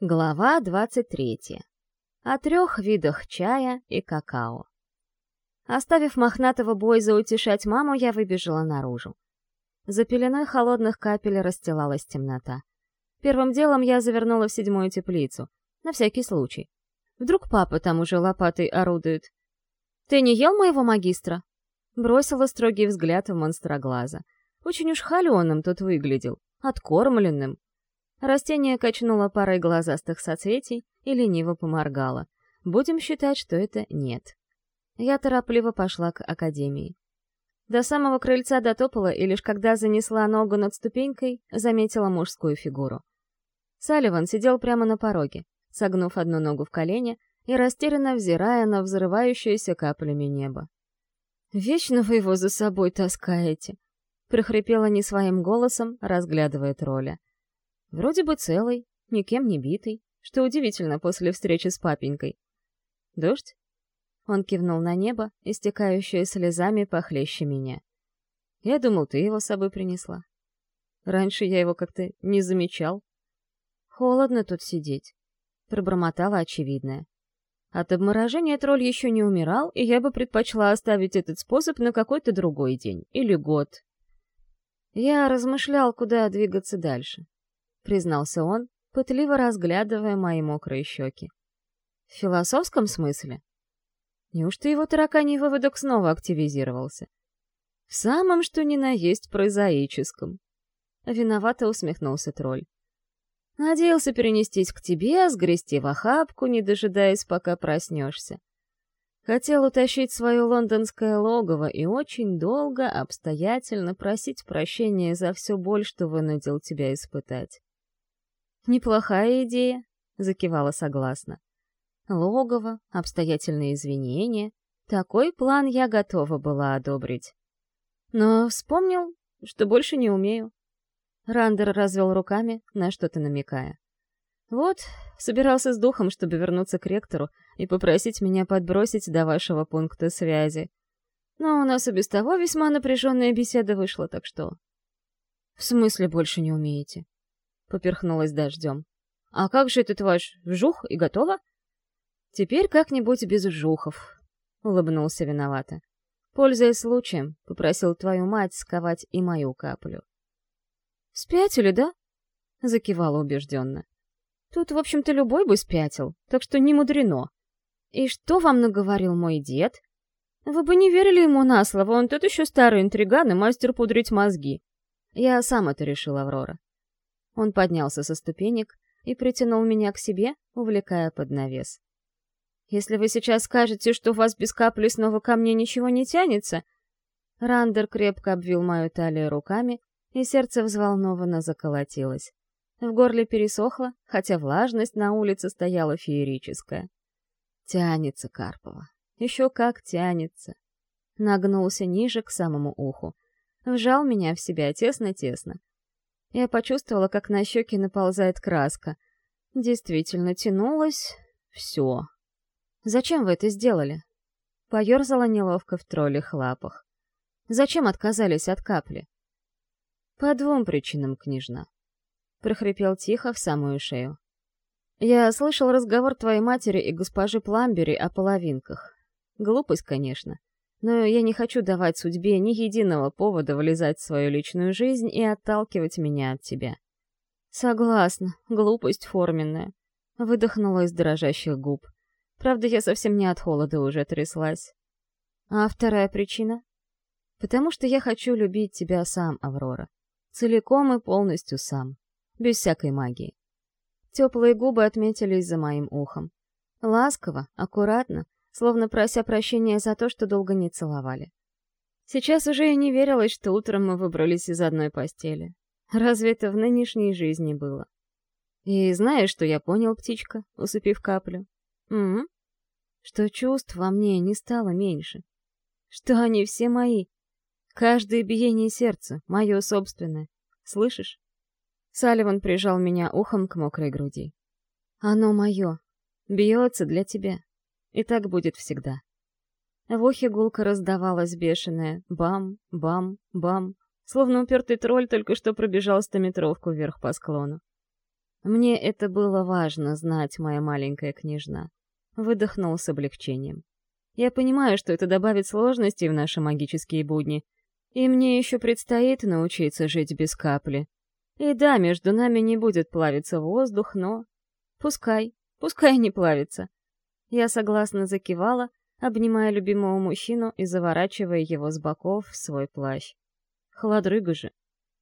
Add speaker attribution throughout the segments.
Speaker 1: Глава 23. О трех видах чая и какао. Оставив мохнатого Бойза утешать маму, я выбежала наружу. За пеленой холодных капель расстилалась темнота. Первым делом я завернула в седьмую теплицу, на всякий случай. Вдруг папа там уже лопатой орудует. «Ты не ел моего магистра?» Бросила строгий взгляд в монстра глаза. Очень уж холеным тот выглядел, откормленным, Растение качнуло парой глазастых соцветий и лениво поморгало. Будем считать, что это нет. Я торопливо пошла к академии. До самого крыльца дотопала, и лишь когда занесла ногу над ступенькой, заметила мужскую фигуру. Салливан сидел прямо на пороге, согнув одну ногу в колене и растерянно взирая на взрывающееся каплями небо. «Вечно вы его за собой таскаете!» — прохрипела не своим голосом, разглядывая тролля. Вроде бы целый, никем не битый, что удивительно после встречи с папенькой. «Дождь?» Он кивнул на небо, истекающее слезами похлеще меня. «Я думал, ты его с собой принесла. Раньше я его как-то не замечал. Холодно тут сидеть», — пробормотала очевидное. От обморожения тролль еще не умирал, и я бы предпочла оставить этот способ на какой-то другой день или год. Я размышлял, куда двигаться дальше признался он, пытливо разглядывая мои мокрые щеки. В философском смысле? Неужто его тараканий выводок снова активизировался? В самом что ни на есть прозаическом. Виновато усмехнулся тролль. Надеялся перенестись к тебе, сгрести в охапку, не дожидаясь, пока проснешься. Хотел утащить свое лондонское логово и очень долго, обстоятельно просить прощения за всю боль, что вынудил тебя испытать. «Неплохая идея», — закивала согласно. «Логово, обстоятельные извинения. Такой план я готова была одобрить. Но вспомнил, что больше не умею». Рандер развел руками, на что-то намекая. «Вот, собирался с духом, чтобы вернуться к ректору и попросить меня подбросить до вашего пункта связи. Но у нас и без того весьма напряженная беседа вышла, так что...» «В смысле больше не умеете?» — поперхнулась дождем. «А как же этот ваш вжух и готово?» «Теперь как-нибудь без вжухов», — улыбнулся виновато. «Пользуясь случаем, попросил твою мать сковать и мою каплю». «Спятили, да?» — закивала убежденно. «Тут, в общем-то, любой бы спятил, так что не мудрено. И что вам наговорил мой дед?» «Вы бы не верили ему на слово, он тут еще старый интриган и мастер пудрить мозги». «Я сам это решил, Аврора. Он поднялся со ступенек и притянул меня к себе, увлекая под навес. «Если вы сейчас скажете, что у вас без капли снова ко мне ничего не тянется...» Рандер крепко обвил мою талию руками, и сердце взволнованно заколотилось. В горле пересохло, хотя влажность на улице стояла феерическая. Тянется Карпова. Еще как тянется. Нагнулся ниже к самому уху. Вжал меня в себя тесно-тесно, я почувствовала, как на щеки наползает краска. Действительно, тянулась... Все. Зачем вы это сделали? Поерзала неловко в троллях лапах. Зачем отказались от капли? По двум причинам, княжна. Прохрипел тихо в самую шею. Я слышал разговор твоей матери и госпожи Пламбери о половинках. Глупость, конечно но я не хочу давать судьбе ни единого повода влезать в свою личную жизнь и отталкивать меня от тебя. Согласна, глупость форменная. Выдохнула из дрожащих губ. Правда, я совсем не от холода уже тряслась. А вторая причина? Потому что я хочу любить тебя сам, Аврора. Целиком и полностью сам. Без всякой магии. Теплые губы отметились за моим ухом. Ласково, аккуратно, словно прося прощения за то, что долго не целовали. Сейчас уже и не верилось, что утром мы выбрались из одной постели. Разве это в нынешней жизни было? И знаешь, что я понял, птичка, усыпив каплю? Угу. Что чувств во мне не стало меньше. Что они все мои. Каждое биение сердца — мое собственное. Слышишь? Салливан прижал меня ухом к мокрой груди. Оно мое. Бьется для тебя. И так будет всегда. В ухе гулко раздавалась бешеная «бам, бам, бам», словно упертый тролль только что пробежал стометровку вверх по склону. Мне это было важно знать, моя маленькая княжна. Выдохнул с облегчением. Я понимаю, что это добавит сложностей в наши магические будни, и мне еще предстоит научиться жить без капли. И да, между нами не будет плавиться воздух, но... Пускай, пускай не плавится. Я согласно закивала, обнимая любимого мужчину и заворачивая его с боков в свой плащ. Холодрыга же.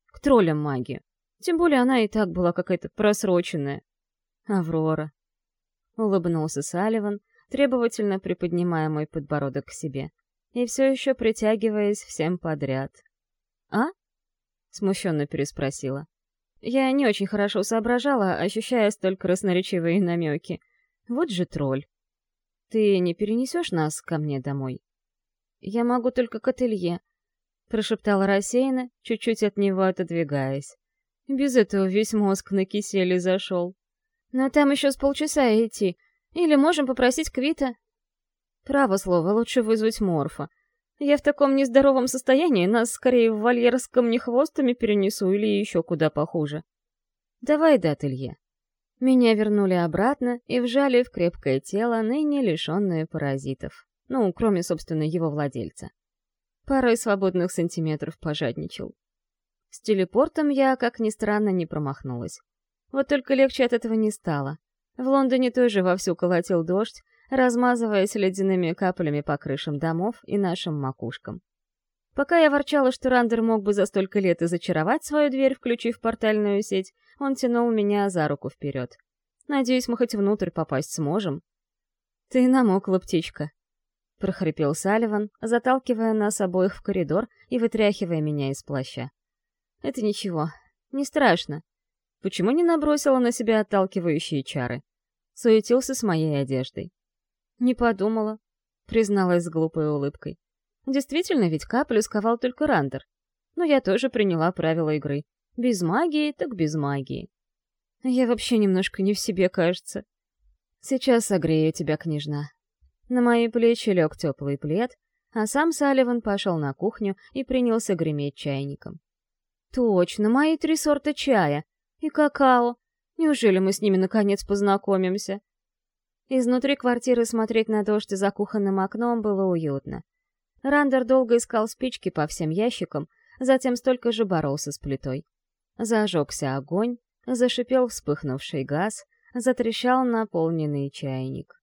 Speaker 1: К троллям магию. Тем более она и так была какая-то просроченная. Аврора. Улыбнулся Салливан, требовательно приподнимая мой подбородок к себе. И все еще притягиваясь всем подряд. «А?» — смущенно переспросила. Я не очень хорошо соображала, ощущая столь красноречивые намеки. Вот же тролль. Ты не перенесешь нас ко мне домой? Я могу только к ателье, прошептала рассеянно, чуть-чуть от него отодвигаясь. Без этого весь мозг на киселе зашел. Но там еще с полчаса идти. Или можем попросить Квита. Право слово, лучше вызвать Морфа. Я в таком нездоровом состоянии, нас скорее в вольер с камнехвостами перенесу или еще куда похуже. Давай до ателье. Меня вернули обратно и вжали в крепкое тело, ныне лишенное паразитов. Ну, кроме, собственно, его владельца. Парой свободных сантиметров пожадничал. С телепортом я, как ни странно, не промахнулась. Вот только легче от этого не стало. В Лондоне тоже вовсю колотил дождь, размазываясь ледяными каплями по крышам домов и нашим макушкам. Пока я ворчала, что Рандер мог бы за столько лет и зачаровать свою дверь, включив портальную сеть, он тянул меня за руку вперед. «Надеюсь, мы хоть внутрь попасть сможем». «Ты намокла, птичка», — прохрипел Салливан, заталкивая нас обоих в коридор и вытряхивая меня из плаща. «Это ничего, не страшно. Почему не набросила на себя отталкивающие чары?» Суетился с моей одеждой. «Не подумала», — призналась с глупой улыбкой. «Действительно, ведь каплю сковал только Рандер. Но я тоже приняла правила игры. Без магии, так без магии. Я вообще немножко не в себе, кажется. Сейчас согрею тебя, княжна». На мои плечи лег теплый плед, а сам Салливан пошел на кухню и принялся греметь чайником. «Точно, мои три сорта чая. И какао. Неужели мы с ними наконец познакомимся?» Изнутри квартиры смотреть на дождь за кухонным окном было уютно. Рандер долго искал спички по всем ящикам, затем столько же боролся с плитой. Зажегся огонь, зашипел вспыхнувший газ, затрещал наполненный чайник.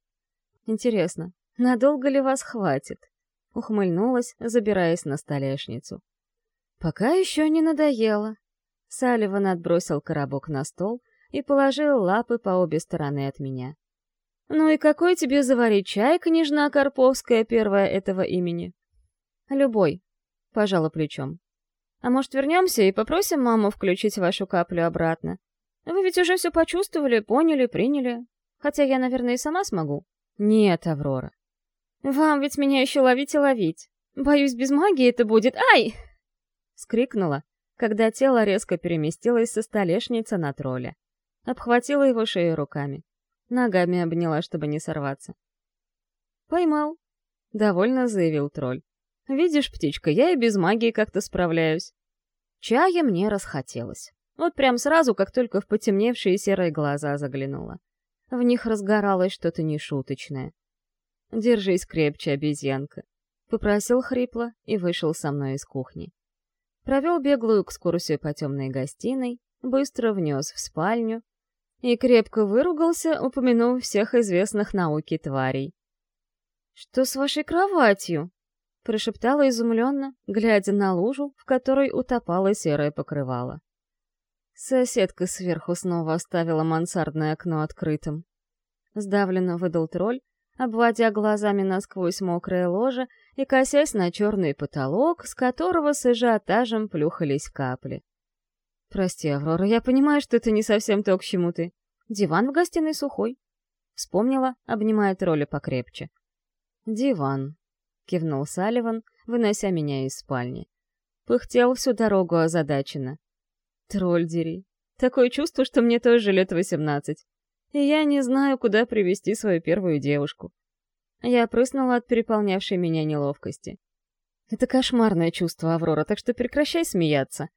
Speaker 1: «Интересно, надолго ли вас хватит?» — ухмыльнулась, забираясь на столешницу. «Пока еще не надоело». Салливан отбросил коробок на стол и положил лапы по обе стороны от меня. «Ну и какой тебе заварить чай, княжна Карповская, первая этого имени?» «Любой», — пожала плечом. «А может, вернемся и попросим маму включить вашу каплю обратно? Вы ведь уже все почувствовали, поняли, приняли. Хотя я, наверное, и сама смогу». «Нет, Аврора». «Вам ведь меня еще ловить и ловить. Боюсь, без магии это будет... Ай!» Скрикнула, когда тело резко переместилось со столешницы на тролля. Обхватила его шею руками. Ногами обняла, чтобы не сорваться. «Поймал», — довольно заявил тролль. «Видишь, птичка, я и без магии как-то справляюсь». Чая мне расхотелось. Вот прям сразу, как только в потемневшие серые глаза заглянула. В них разгоралось что-то нешуточное. «Держись крепче, обезьянка», — попросил хрипло и вышел со мной из кухни. Провел беглую экскурсию по темной гостиной, быстро внес в спальню, и крепко выругался, упомянув всех известных науке тварей. «Что с вашей кроватью?» — прошептала изумленно, глядя на лужу, в которой утопало серое покрывало. Соседка сверху снова оставила мансардное окно открытым. Сдавленно выдал тролль, обводя глазами насквозь мокрое ложе и косясь на черный потолок, с которого с ажиотажем плюхались капли. «Прости, Аврора, я понимаю, что это не совсем то, к чему ты. Диван в гостиной сухой». Вспомнила, обнимая тролля покрепче. «Диван», — кивнул Салливан, вынося меня из спальни. Пыхтел всю дорогу озадаченно. «Тролль дери. Такое чувство, что мне тоже лет восемнадцать. И я не знаю, куда привести свою первую девушку». Я прыснула от переполнявшей меня неловкости. «Это кошмарное чувство, Аврора, так что прекращай смеяться»,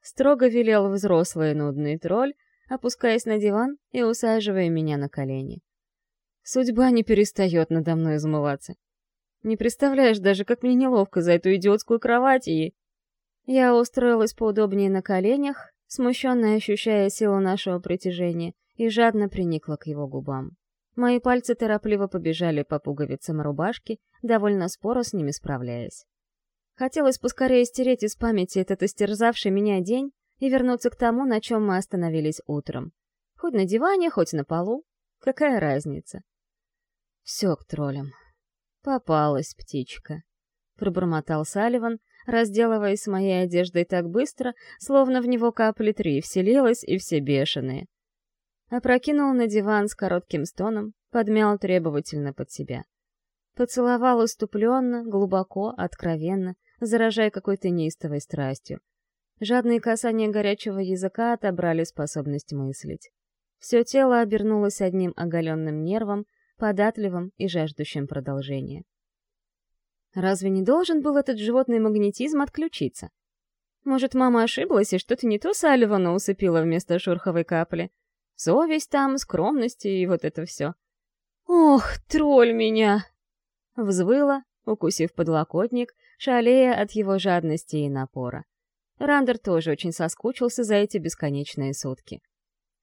Speaker 1: Строго велел взрослый нудный тролль, опускаясь на диван и усаживая меня на колени. Судьба не перестает надо мной измываться. Не представляешь даже, как мне неловко за эту идиотскую кровать и... Я устроилась поудобнее на коленях, смущенно ощущая силу нашего притяжения, и жадно приникла к его губам. Мои пальцы торопливо побежали по пуговицам рубашки, довольно споро с ними справляясь. Хотелось поскорее стереть из памяти этот истерзавший меня день и вернуться к тому, на чем мы остановились утром. Хоть на диване, хоть на полу. Какая разница? Все к троллям. Попалась птичка. Пробормотал Салливан, разделываясь с моей одеждой так быстро, словно в него капли три вселилась и все бешеные. Опрокинул на диван с коротким стоном, подмял требовательно под себя. Поцеловал уступленно, глубоко, откровенно, заражая какой-то неистовой страстью. Жадные касания горячего языка отобрали способность мыслить. Все тело обернулось одним оголенным нервом, податливым и жаждущим продолжения. Разве не должен был этот животный магнетизм отключиться? Может, мама ошиблась и что-то не то Салливана усыпила вместо шурховой капли? Совесть там, скромность и вот это все. «Ох, тролль меня!» Взвыла, укусив подлокотник, шалея от его жадности и напора. Рандер тоже очень соскучился за эти бесконечные сутки.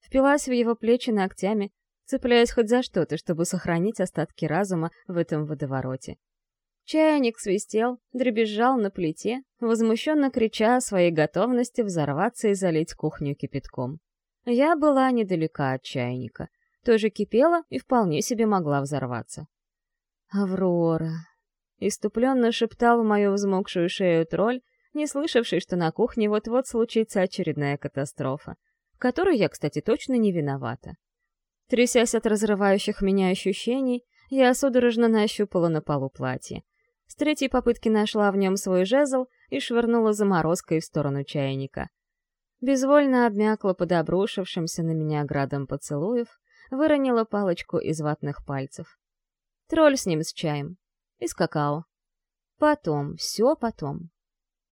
Speaker 1: Впилась в его плечи ногтями, цепляясь хоть за что-то, чтобы сохранить остатки разума в этом водовороте. Чайник свистел, дребезжал на плите, возмущенно крича о своей готовности взорваться и залить кухню кипятком. Я была недалека от чайника, тоже кипела и вполне себе могла взорваться. «Аврора!» — иступленно шептал в мою взмокшую шею тролль, не слышавший, что на кухне вот-вот случится очередная катастрофа, в которой я, кстати, точно не виновата. Трясясь от разрывающих меня ощущений, я судорожно нащупала на полу платье. С третьей попытки нашла в нем свой жезл и швырнула заморозкой в сторону чайника. Безвольно обмякла под обрушившимся на меня градом поцелуев, выронила палочку из ватных пальцев. Тролль с ним с чаем. И с какао. Потом, все потом.